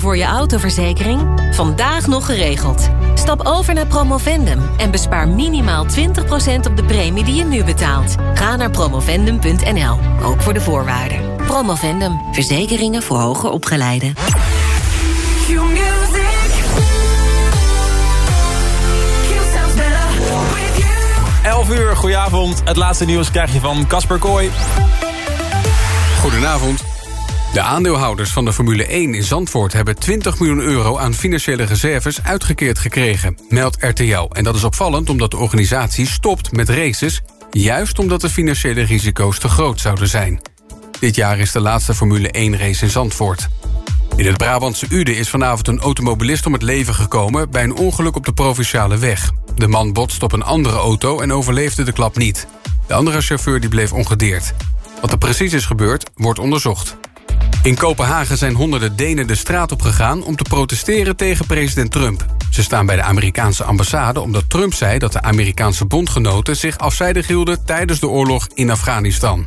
voor je autoverzekering? Vandaag nog geregeld. Stap over naar Promovendum en bespaar minimaal 20% op de premie die je nu betaalt. Ga naar promovendum.nl, ook voor de voorwaarden. Promovendum, verzekeringen voor hoger opgeleiden. 11 uur, goedenavond. Het laatste nieuws krijg je van Casper Kooi. Goedenavond. De aandeelhouders van de Formule 1 in Zandvoort... hebben 20 miljoen euro aan financiële reserves uitgekeerd gekregen, meldt RTL. En dat is opvallend omdat de organisatie stopt met races... juist omdat de financiële risico's te groot zouden zijn. Dit jaar is de laatste Formule 1-race in Zandvoort. In het Brabantse Ude is vanavond een automobilist om het leven gekomen... bij een ongeluk op de Provinciale Weg. De man botst op een andere auto en overleefde de klap niet. De andere chauffeur die bleef ongedeerd. Wat er precies is gebeurd, wordt onderzocht. In Kopenhagen zijn honderden Denen de straat op gegaan... om te protesteren tegen president Trump. Ze staan bij de Amerikaanse ambassade omdat Trump zei... dat de Amerikaanse bondgenoten zich afzijdig hielden... tijdens de oorlog in Afghanistan.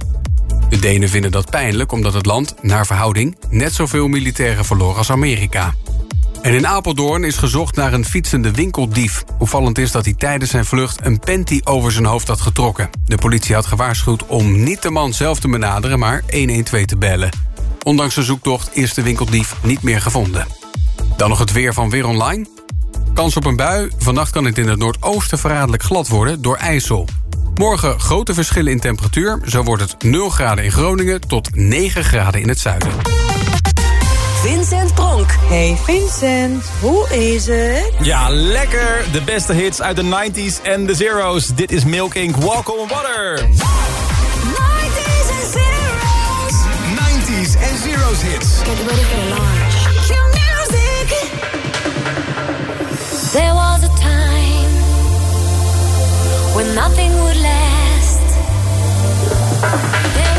De Denen vinden dat pijnlijk omdat het land, naar verhouding... net zoveel militairen verloor als Amerika. En in Apeldoorn is gezocht naar een fietsende winkeldief. Opvallend is dat hij tijdens zijn vlucht een panty over zijn hoofd had getrokken. De politie had gewaarschuwd om niet de man zelf te benaderen... maar 112 te bellen. Ondanks de zoektocht is de winkeldief niet meer gevonden. Dan nog het weer van Weer Online. Kans op een bui. Vannacht kan het in het noordoosten verraderlijk glad worden door IJssel. Morgen grote verschillen in temperatuur. Zo wordt het 0 graden in Groningen tot 9 graden in het zuiden. Vincent Pronk. Hey Vincent, hoe is het? Ja, lekker. De beste hits uit de 90s en de zeros. Dit is Milk Inc. Walk on Water. 90s and zeros. 90s en zeros hits. Get ready for the launch. Q music. There was a time when nothing would last. There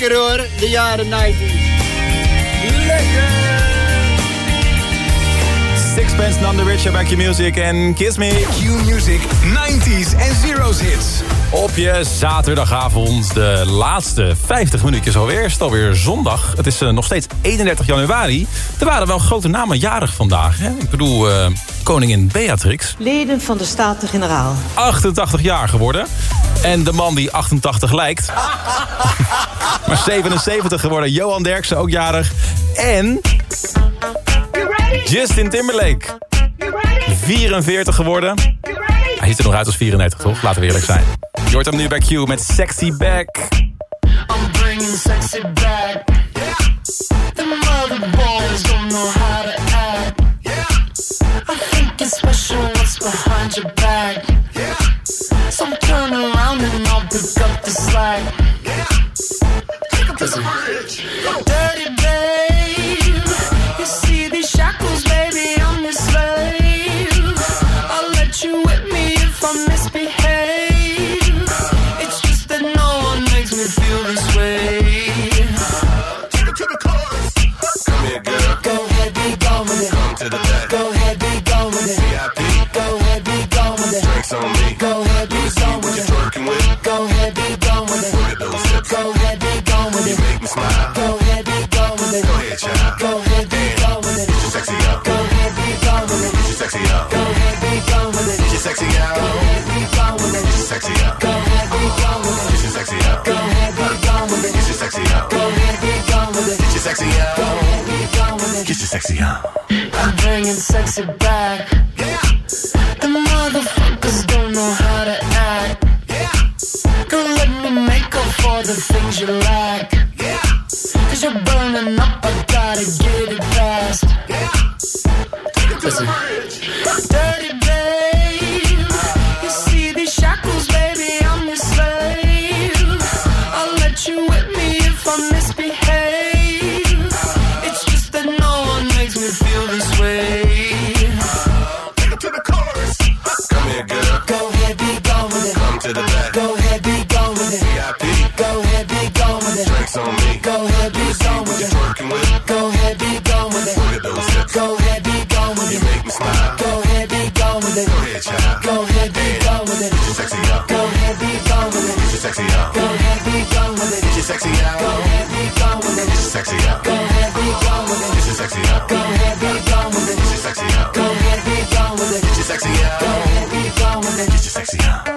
Lekker hoor, de jaren 90. Lekker! Sixpence None the Richer back your music en kiss me. Q-Music, 90s en Zero's hits. Op je zaterdagavond, de laatste 50 minuutjes alweer. Het is alweer zondag. Het is eh, nog steeds 31 januari. Er waren wel grote namen jarig vandaag. Hè? Ik bedoel, eh, koningin Beatrix. Leden van de Staten-Generaal. 88 jaar geworden. En de man die 88 lijkt. Maar 77 geworden. Johan Derksen, ook jarig. En... Justin Timberlake. 44 geworden. Hij ziet er nog uit als 34, toch? Laten we eerlijk zijn. Je hoort hem nu bij Q met Sexy Back. I'm bringing sexy back. sexy on. Go ahead, keep going. Get your sexy on.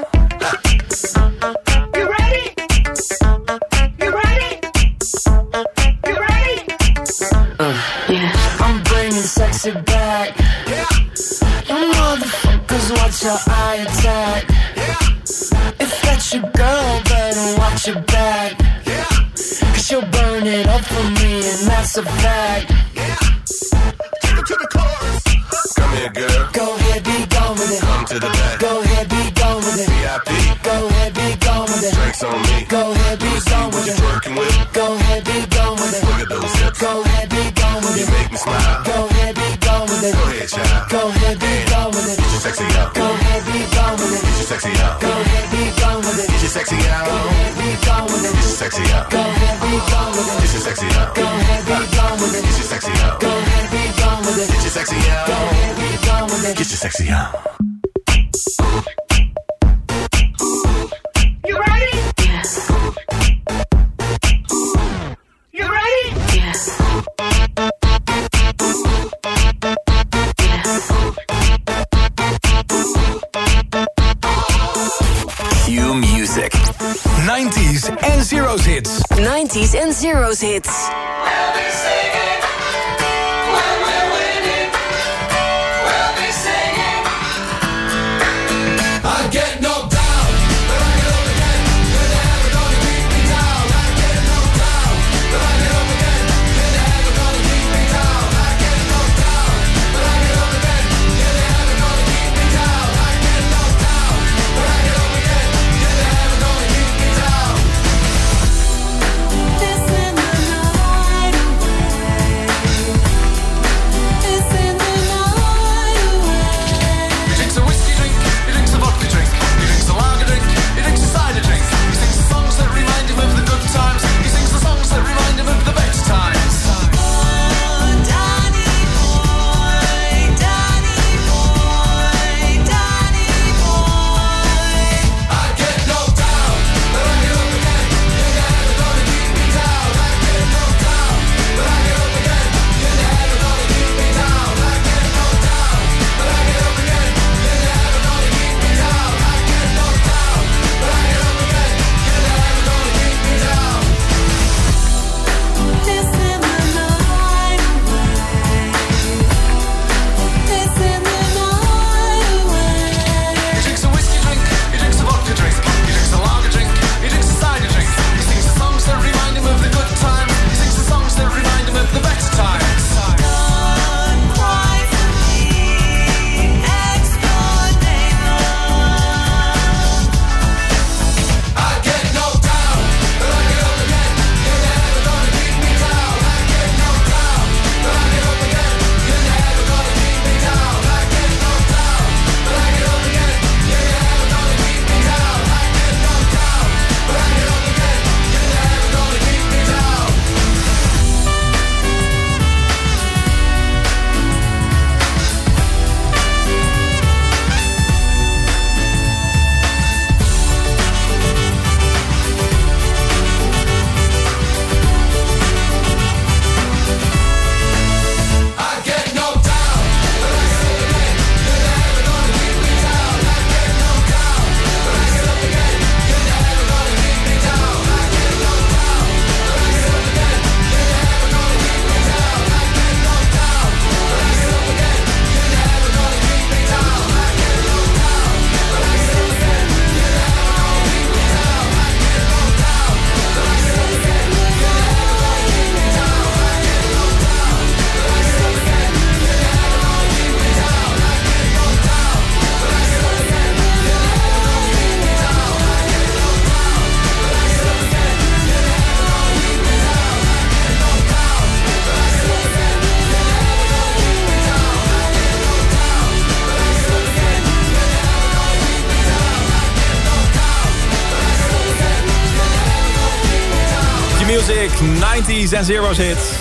90s en zeros hits.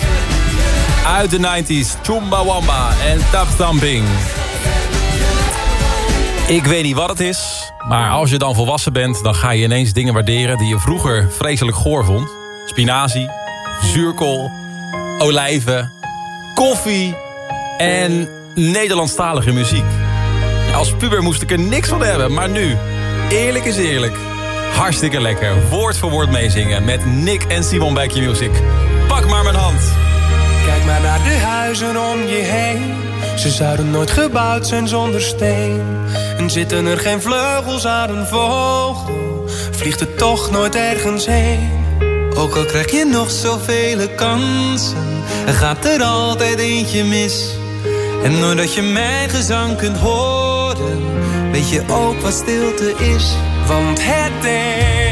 Uit de 90s, Chumbawamba en Tap Thumping. Ik weet niet wat het is, maar als je dan volwassen bent... dan ga je ineens dingen waarderen die je vroeger vreselijk goor vond. Spinazie, zuurkool, olijven, koffie en Nederlandstalige muziek. Als puber moest ik er niks van hebben, maar nu, eerlijk is eerlijk... Hartstikke lekker. Woord voor woord meezingen met Nick en Simon bij Music. Pak maar mijn hand. Kijk maar naar de huizen om je heen. Ze zouden nooit gebouwd zijn zonder steen. En zitten er geen vleugels aan een vogel, vliegt het toch nooit ergens heen. Ook al krijg je nog zoveel kansen, er gaat er altijd eentje mis. En doordat je mijn gezang kunt horen, weet je ook wat stilte is. Want het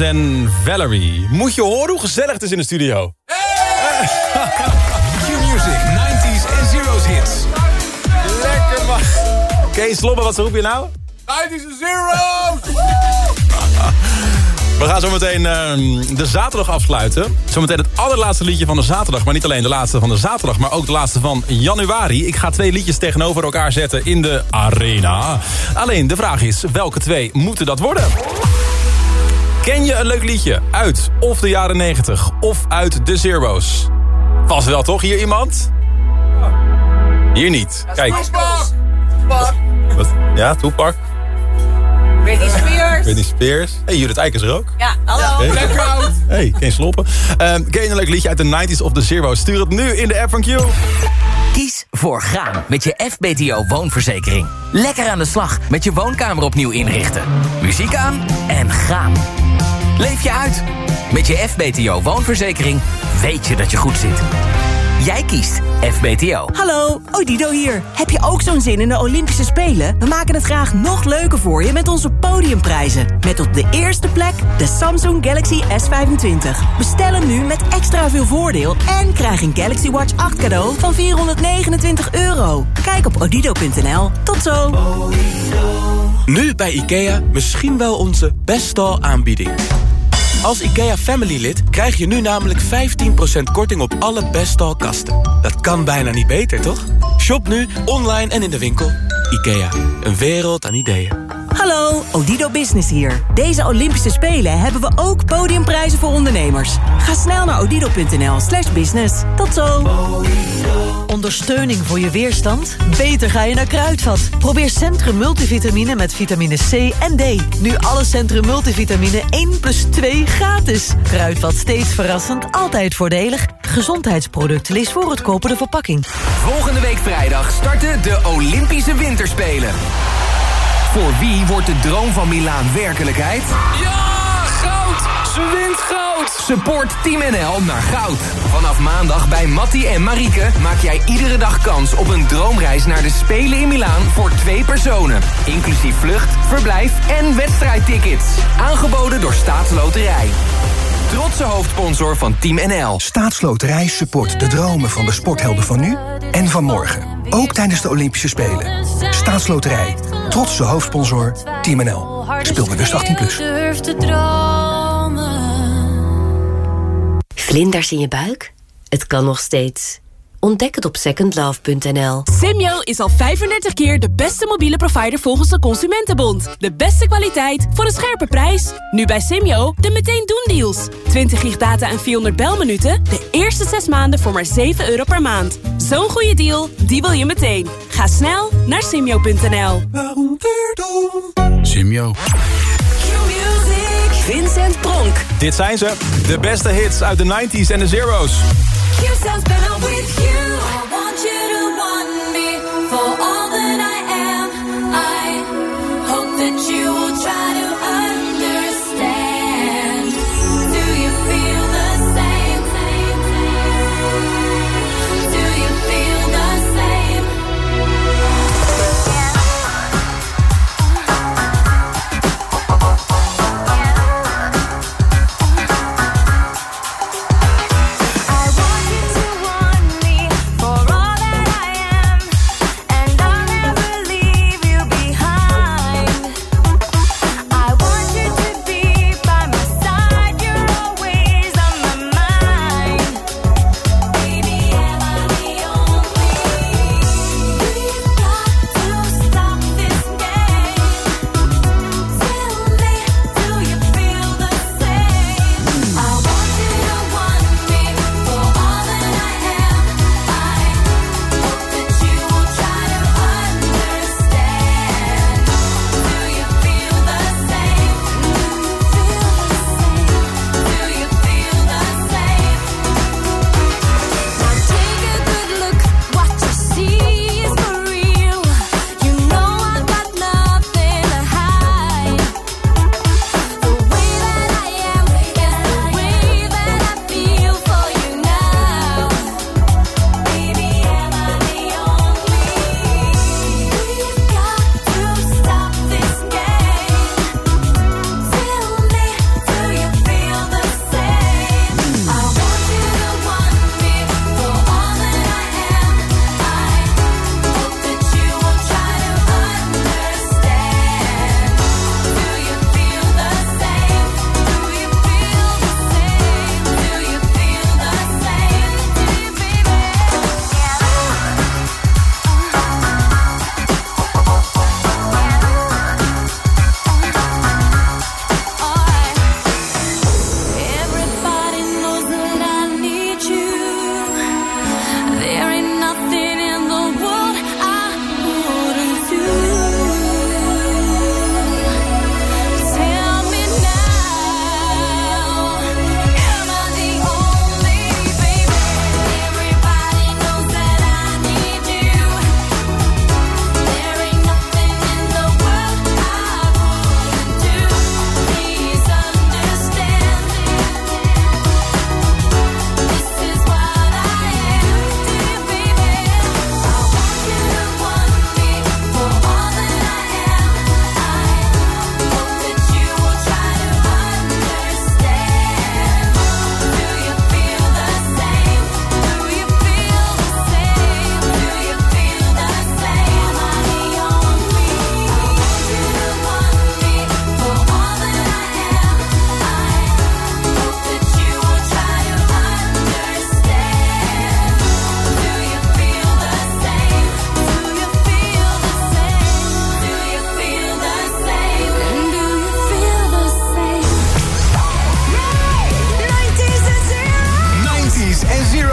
En Valerie. Moet je horen hoe gezellig het is in de studio. Q-Music, 90s en zeros hits. Lekker man. Kees Slobben, wat roep je nou? 90s en zeros! We gaan zometeen ehm, de zaterdag afsluiten. Zometeen het allerlaatste liedje van de zaterdag. Maar niet alleen de laatste van de zaterdag, maar ook de laatste van januari. Ik ga twee liedjes tegenover elkaar zetten in de arena. Alleen de vraag is, welke twee moeten dat worden? Ken je een leuk liedje uit of de jaren 90 of uit de Zero's? Vast wel toch, hier iemand? Hier niet. Kijk. Wat? Ja, Toepak. Britney Spears. Britney Spears. Hey, Judith Eikers er ook. Ja, hallo. Hey. Blackout! Hey, geen sloppen. Ehm ken je een leuk liedje uit de 90s of de Zero's? Stuur het nu in de app van Q. Voor gaan met je FBTO woonverzekering. Lekker aan de slag met je woonkamer opnieuw inrichten. Muziek aan en gaan. Leef je uit. Met je FBTO woonverzekering weet je dat je goed zit. Jij kiest FBTO. Hallo, Odido hier. Heb je ook zo'n zin in de Olympische Spelen? We maken het graag nog leuker voor je met onze podiumprijzen. Met op de eerste plek de Samsung Galaxy S25. Bestel hem nu met extra veel voordeel en krijg een Galaxy Watch 8 cadeau van 429 euro. Kijk op odido.nl. Tot zo. Nu bij IKEA misschien wel onze best aanbieding. Als IKEA Family lid krijg je nu namelijk 15% korting op alle Bestal kasten. Dat kan bijna niet beter, toch? Shop nu, online en in de winkel. IKEA, een wereld aan ideeën. Hallo, Odido Business hier. Deze Olympische Spelen hebben we ook podiumprijzen voor ondernemers. Ga snel naar odido.nl slash business. Tot zo. Ondersteuning voor je weerstand? Beter ga je naar Kruidvat. Probeer Centrum Multivitamine met vitamine C en D. Nu alle Centrum Multivitamine 1 plus 2 gratis. Kruidvat steeds verrassend, altijd voordelig. Gezondheidsproduct, lees voor het kopen de verpakking. Volgende week vrijdag starten de Olympische Winterspelen. Voor wie wordt de droom van Milaan werkelijkheid? Ja, goud! Ze wint goud! Support Team NL naar goud. Vanaf maandag bij Mattie en Marieke maak jij iedere dag kans op een droomreis naar de Spelen in Milaan voor twee personen. Inclusief vlucht, verblijf en wedstrijdtickets. Aangeboden door Staatsloterij. Trotse hoofdsponsor van Team NL. Staatsloterij support de dromen van de sporthelden van nu en van morgen. Ook tijdens de Olympische Spelen. Staatsloterij. Trotse hoofdsponsor Team NL. Speel bewust 18+. Plus. Durf te dromen. Vlinders in je buik? Het kan nog steeds. Ontdek het op secondlove.nl. Simyo is al 35 keer de beste mobiele provider volgens de Consumentenbond. De beste kwaliteit voor een scherpe prijs. Nu bij Simyo de meteen doen deals. 20 gig data en 400 belminuten. De eerste 6 maanden voor maar 7 euro per maand. Zo'n goede deal, die wil je meteen. Ga snel naar simyo.nl. Simyo. Vincent Pronk. Dit zijn ze, de beste hits uit de 90s en de zeros. You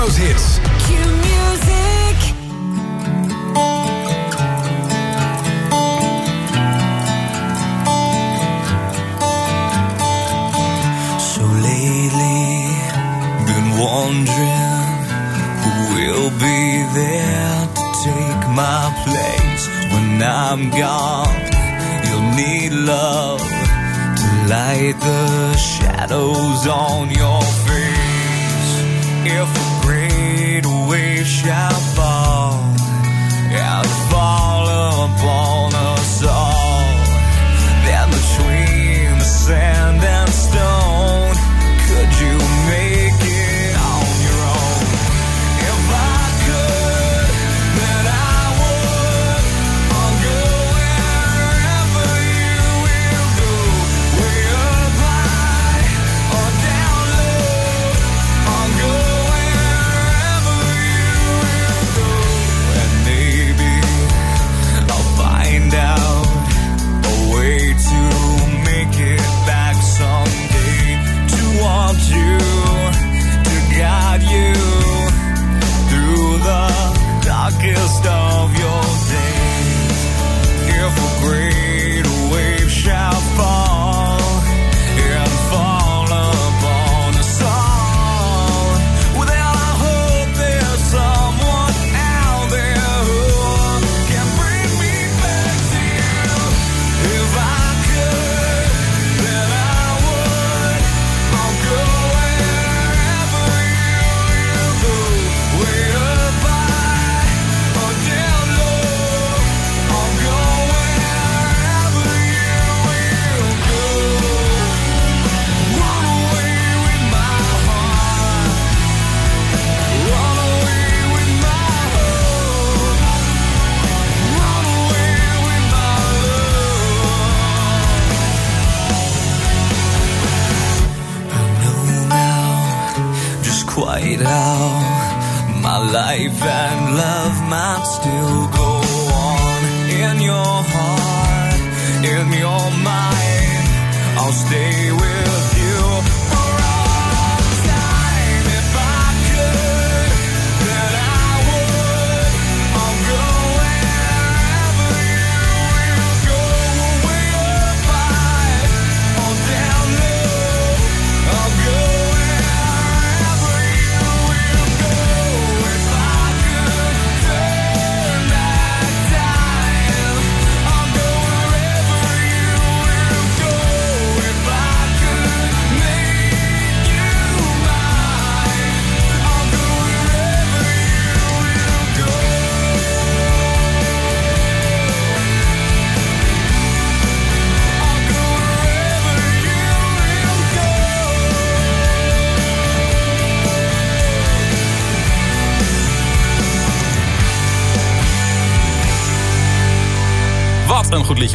en Zero's hits.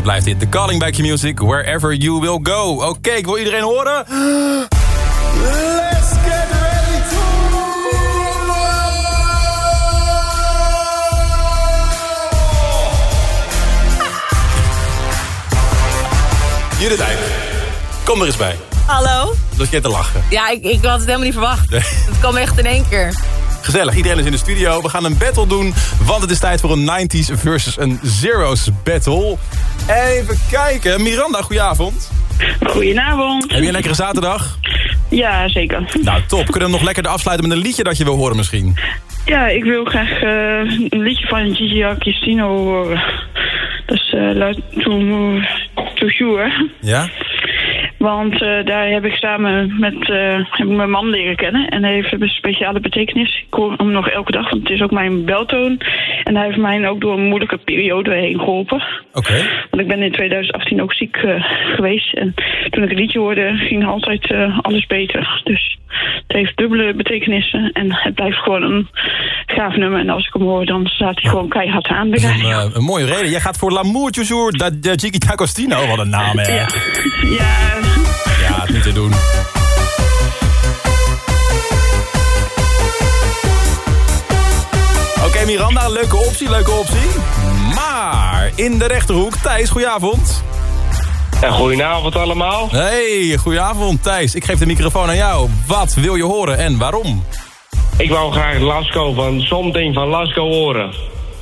Blijft dit. The Calling Back Your Music, Wherever You Will Go. Oké, ik wil iedereen horen. Let's get ready to Judith Eijk, kom er eens bij. Hallo? Dat je te lachen. Ja, ik, ik had het helemaal niet verwacht. Nee. Het kwam echt in één keer. Gezellig, iedereen is in de studio. We gaan een battle doen, want het is tijd voor een 90s versus een Zero's battle. Even kijken. Miranda, goedenavond. Goedenavond. Heb je een lekkere zaterdag? Ja, zeker. Nou, top. Kunnen we nog lekker afsluiten met een liedje dat je wil horen misschien? Ja, ik wil graag eh, een liedje van Gigi Agostino horen. Dat is uh, La Tou- Toujours. Ja? Want eh, daar heb ik samen met eh, heb ik mijn man leren kennen. En hij heeft een speciale betekenis. Ik hoor hem nog elke dag, want het is ook mijn beltoon. En hij heeft mij ook door een moeilijke periode heen geholpen. Oké. Want ik ben in 2018 ook ziek eh, geweest. En toen ik het liedje hoorde, ging altijd alles beter. Dus het heeft dubbele betekenissen. En het blijft gewoon een gaaf nummer. En als ik hem hoor, dan staat hij gewoon keihard aan. Dat is een, eh, een mooie reden. Jij gaat voor L'amour toujours da, da Gigi D'Agostino. Wat een naam, hè? Ja. Ja. Ja, het niet te doen. Oké, Miranda, leuke optie, leuke optie. Maar in de rechterhoek, Thijs, goedenavond. Ja, goedenavond allemaal. Hey, goedenavond Thijs. Ik geef de microfoon aan jou. Wat wil je horen en waarom? Ik wou graag Lasco van Something van Lasco horen.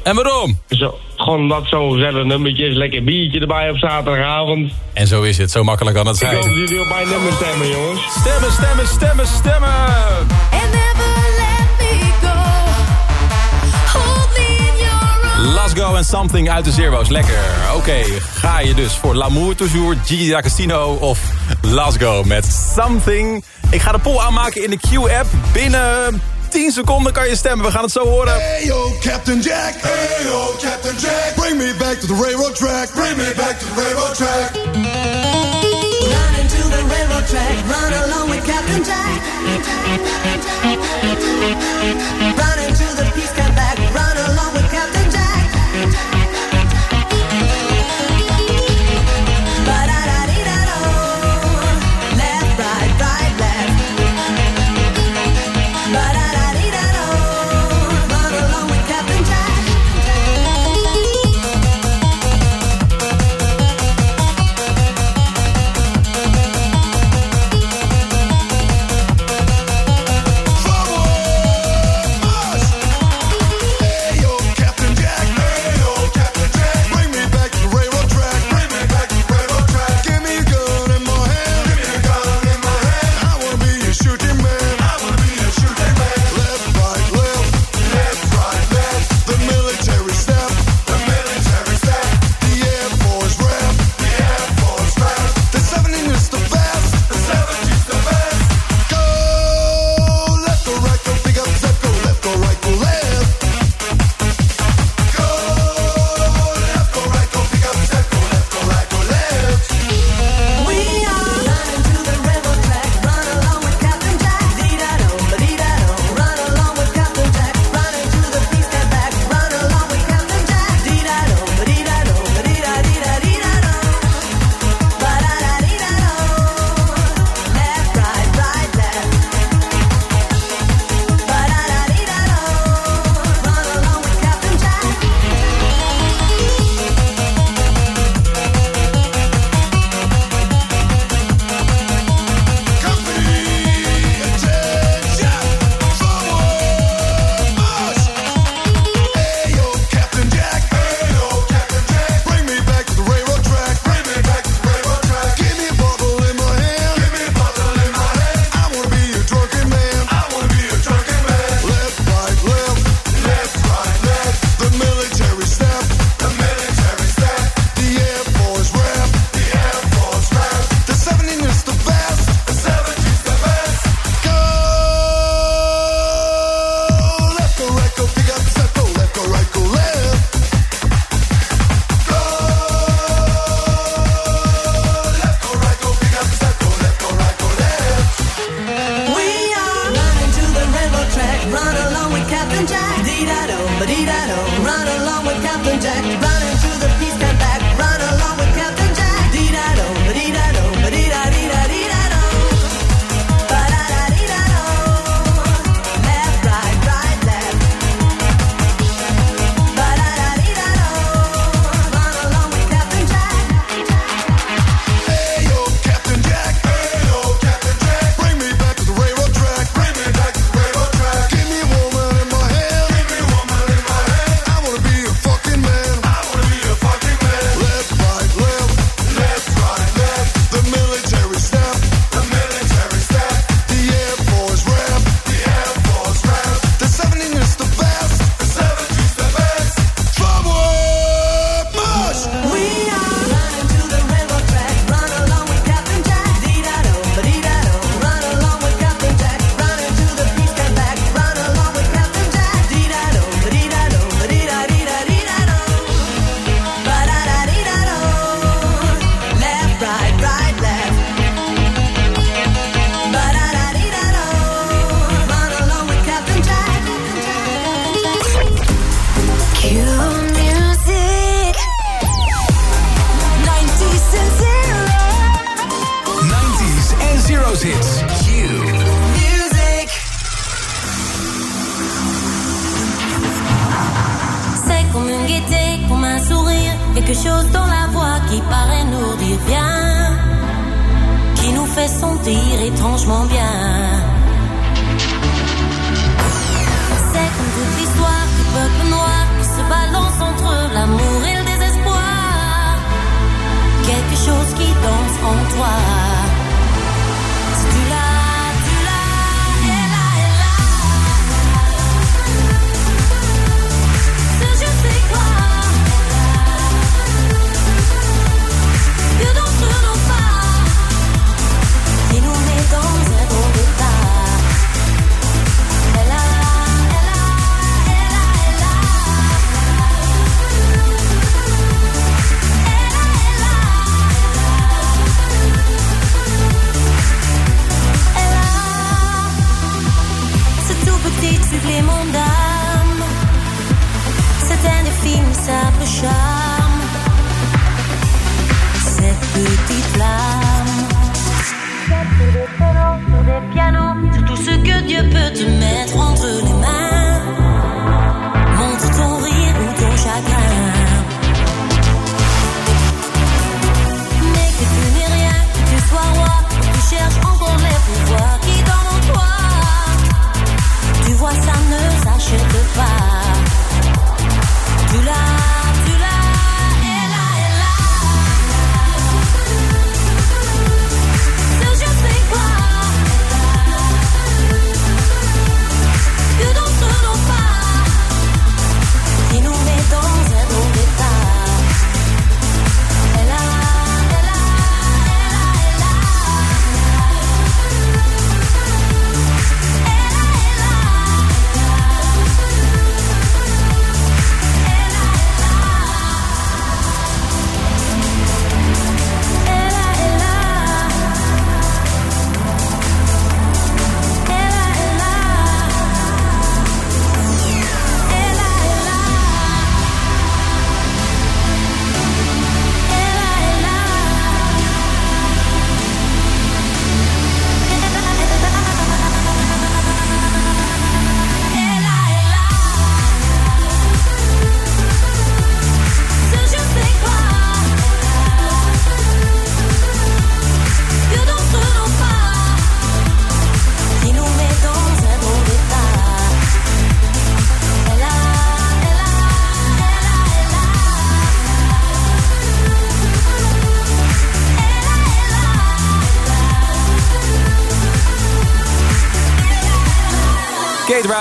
En waarom? Zo, gewoon dat zo'n gezellig nummertje is. Lekker biertje erbij op zaterdagavond. En zo is het. Zo makkelijk kan het zijn. Ik hoop jullie op mijn nummer stemmen, jongens. Stemmen, stemmen, stemmen, stemmen. En hebben Let's go and something uit de zero's. Lekker. Oké, ga je dus voor L'amour toujours, Gigi Casino of Let's go met something. Ik ga de poll aanmaken in de Q-app. Binnen 10 seconden kan je stemmen. We gaan het zo horen. Hey yo, Captain Jack. Hey yo, Captain Jack. Bring me back to the railroad track. Bring me back to the railroad track. Run into the railroad track. Run along with Captain Jack.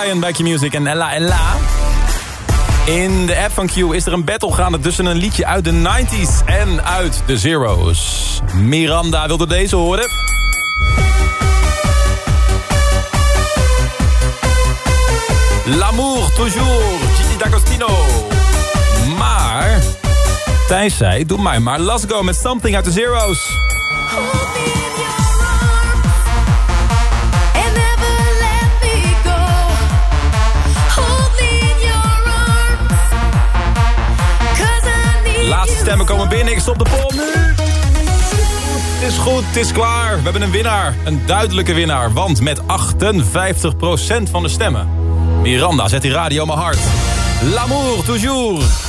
Ryan bij Q-Music en Ella Ella. In de app van Q is er een battle gaande tussen een liedje uit de 90s en uit de Zero's. Miranda wilde deze horen. L'amour toujours, Gigi D'Agostino. Maar Thijs zei, doe mij maar Let's Go met Something uit de Zero's. Stemmen komen binnen, ik stop de poll nu. Het is goed, het is klaar. We hebben een winnaar. Een duidelijke winnaar. Want met 58% van de stemmen. Miranda, zet die radio maar hard. L'amour toujours.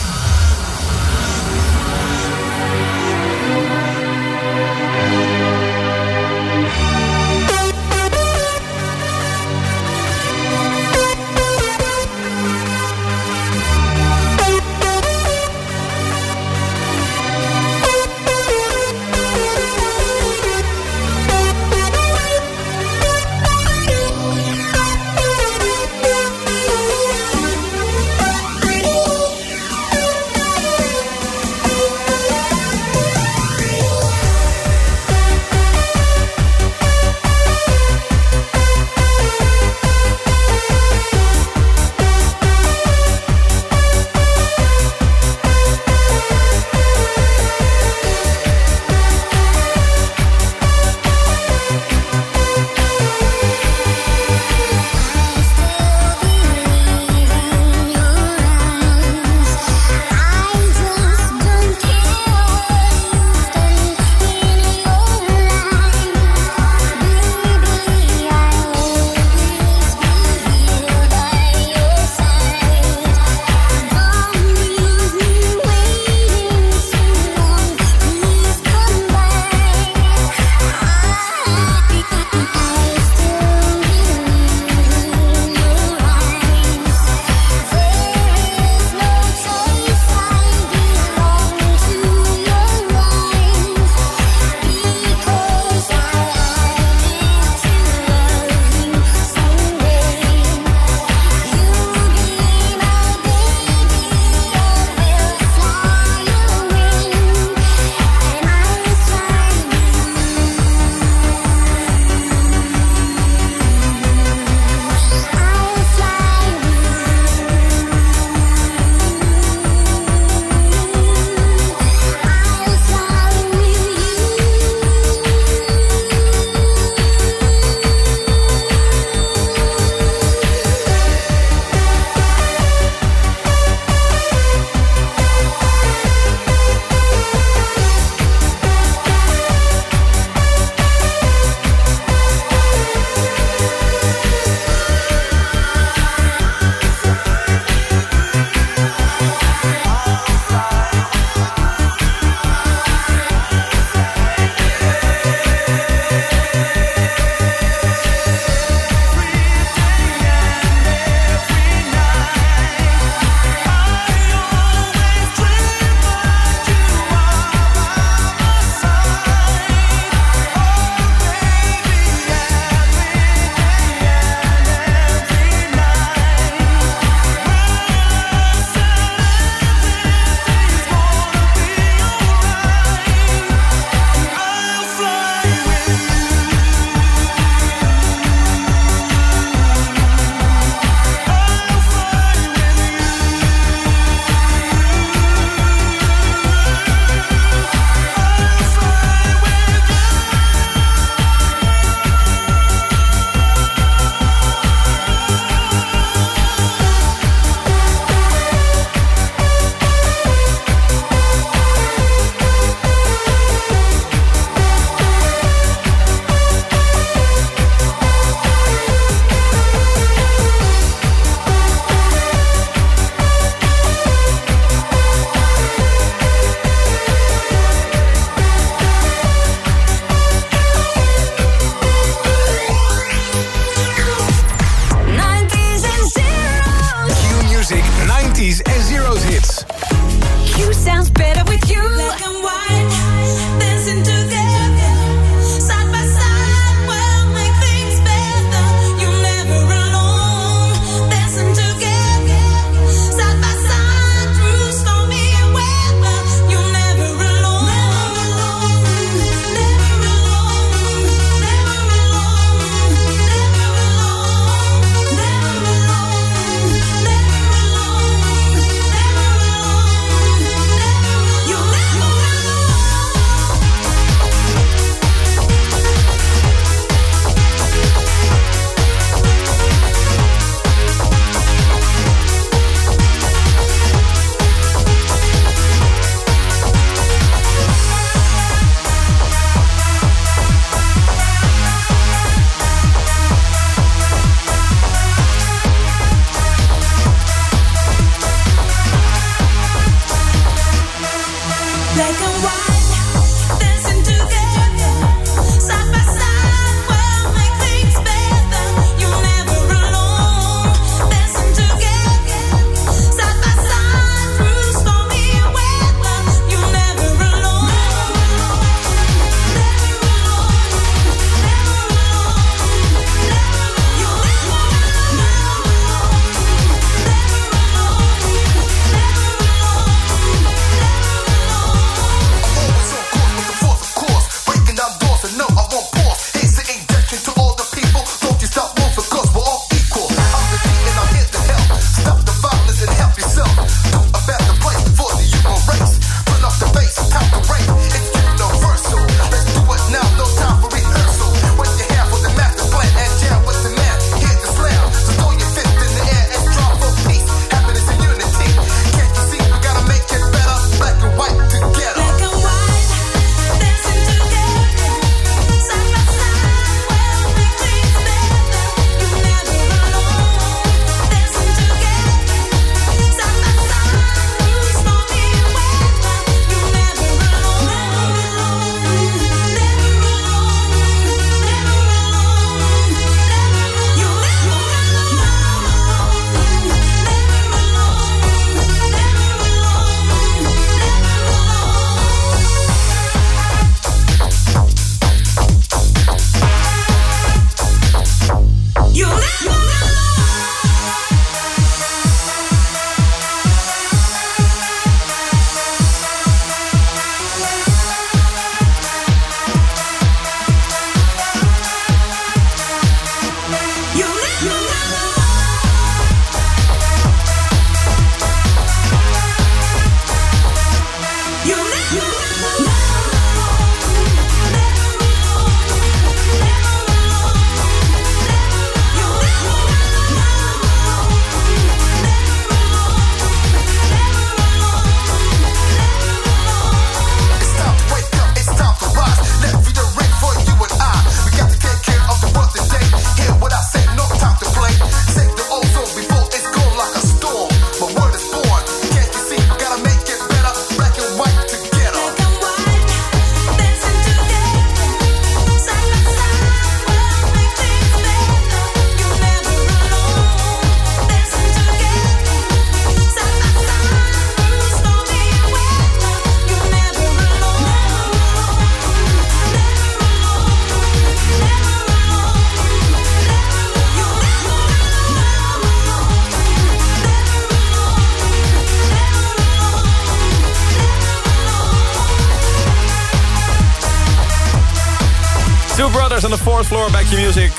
Back Your Music.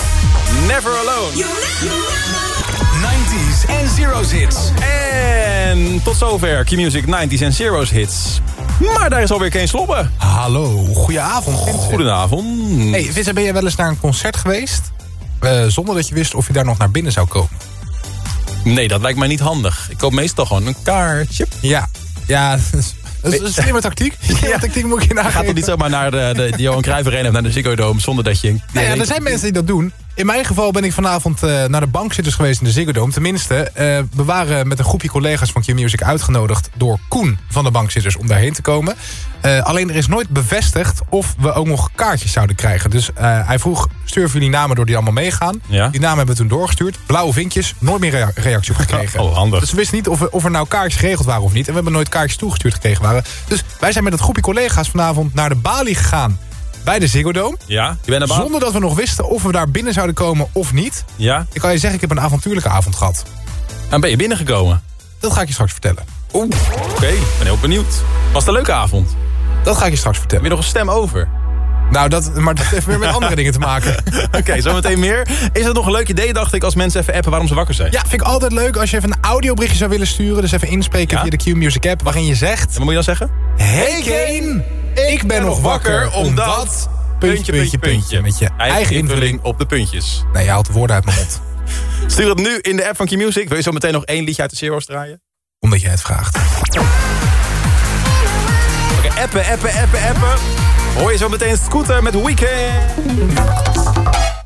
Never Alone. 90s en Zero's Hits. En tot zover Key Music 90s en Zero's Hits. Maar daar is alweer geen slobben. Hallo, goedenavond. Goedenavond. Hey, Vincent, ben je wel eens naar een concert geweest... Eh, zonder dat je wist of je daar nog naar binnen zou komen? Nee, dat lijkt mij niet handig. Ik koop meestal gewoon een kaartje. Ja, ja, Dat is een slimme tactiek. Slimme tactiek moet je nagaan. Gaat toch niet zomaar naar eh, de, de Johan Cruijff Arena of naar de Ziggo Dome zonder dat je... Nou nee, ja, er zijn mensen die dat doen. In mijn geval ben ik vanavond eh, naar de bankzitters geweest in de Ziggo Dome. Tenminste, eh, we waren met een groepje collega's van Q-Music uitgenodigd... door Koen van de bankzitters om daarheen te komen. Eh, alleen er is nooit bevestigd of we ook nog kaartjes zouden krijgen. Dus hij vroeg, stuur jullie namen door die allemaal meegaan. Ja. Die namen hebben we toen doorgestuurd. Blauwe vinkjes, nooit meer rea- reactie op gekregen. Oh, handig. Dus we wisten niet of, we- of er nou kaartjes geregeld waren of niet. En we hebben nooit kaartjes toegestuurd gekregen waren. Dus wij zijn met het groepje collega's vanavond naar de balie gegaan... bij de Ziggo Dome. Ja, je bent? Zonder dat we nog wisten of we daar binnen zouden komen of niet. Ja. Ik kan je zeggen, ik heb een avontuurlijke avond gehad. En ben je binnengekomen? Dat ga ik je straks vertellen. Oeh, oké. Ik ben heel benieuwd. Was het een leuke avond? Dat ga ik je straks vertellen. Heb je nog een stem over? Nou, dat, maar dat heeft weer met andere dingen te maken. Oké, zometeen meer. Is het nog een leuk idee, dacht ik, als mensen even appen waarom ze wakker zijn? Ja, vind ik altijd leuk als je even een audioberichtje zou willen sturen. Dus even inspreken via de Q-Music app. Waarin je zegt... En wat moet je dan zeggen? Hey Kane, ik ben nog wakker omdat... Puntje, puntje, puntje. Met je eigen invulling. op de puntjes. Nee, je haalt de woorden uit mijn mond. Stuur het nu in de app van Q-Music. Wil je zo meteen nog één liedje uit de Zero's draaien? Omdat jij het vraagt. Oké, appen, appen, appen, appen. Hoor je zo meteen Scooter met Weekend.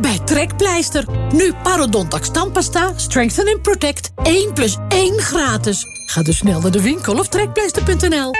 bij Trekpleister. Nu Parodontax tandpasta, Strengthen and Protect. 1 plus 1 gratis. Ga dus snel naar de winkel of trekpleister.nl.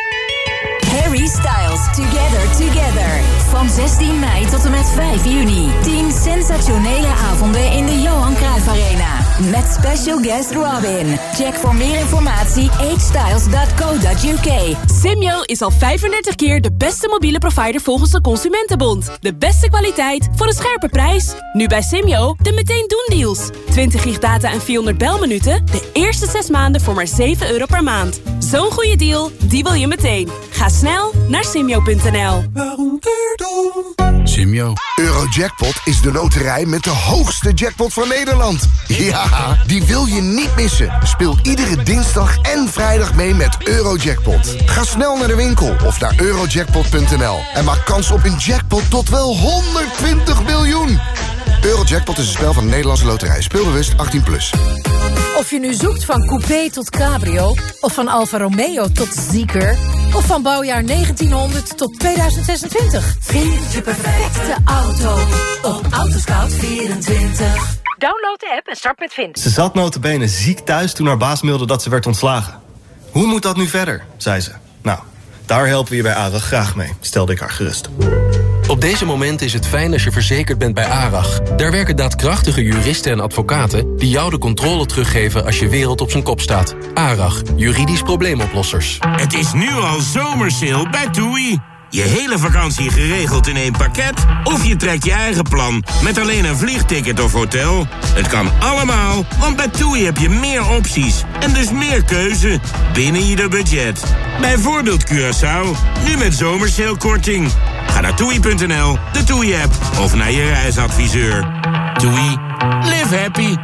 Harry Styles Together Together. Van 16 mei tot en met 5 juni. 10 sensationele avonden in de Johan Cruijff Arena. Met special guest Robin. Check voor meer informatie hstyles.co.uk. Simyo is al 35 keer de beste mobiele provider volgens de Consumentenbond. De beste kwaliteit voor een scherpe prijs. Nu bij Simyo de meteen doen deals. 20 gig data en 400 belminuten. De eerste 6 maanden voor maar 7 euro per maand. Zo'n goede deal, die wil je meteen. Ga snel naar simyo.nl. Simio. Eurojackpot is de loterij met de hoogste jackpot van Nederland. Ja, die wil je niet missen. Speel iedere dinsdag en vrijdag mee met Eurojackpot. Ga snel naar de winkel of naar eurojackpot.nl en maak kans op een jackpot tot wel 120 miljoen. Eurojackpot is een spel van de Nederlandse loterij. Speelbewust 18+. Plus. Of je nu zoekt van coupé tot cabrio, of van Alfa Romeo tot Zieker... of van bouwjaar 1900 tot 2026. Vind je perfecte auto op Autoscout24. Download de app en start met Vind. Ze zat notabene ziek thuis toen haar baas mailde dat ze werd ontslagen. Hoe moet dat nu verder, zei ze. Nou, daar helpen we je bij ARAG graag mee, stelde ik haar gerust. Op deze momenten is het fijn als je verzekerd bent bij ARAG. Daar werken daadkrachtige juristen en advocaten... die jou de controle teruggeven als je wereld op zijn kop staat. ARAG, juridisch probleemoplossers. Het is nu al zomersale bij TUI. Je hele vakantie geregeld in één pakket? Of je trekt je eigen plan met alleen een vliegticket of hotel? Het kan allemaal, want bij TUI heb je meer opties en dus meer keuze binnen je budget. Bijvoorbeeld Curaçao, nu met zomersalekorting. Ga naar toei.nl, de TUI-app of naar je reisadviseur. TUI, live happy.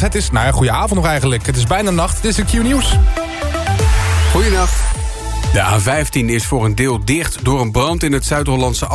Het is, nou ja, goeie avond nog eigenlijk. Het is bijna nacht, dit is de Q-nieuws. Goedenacht. De A15 is voor een deel dicht door een brand in het Zuid-Hollandse Albert.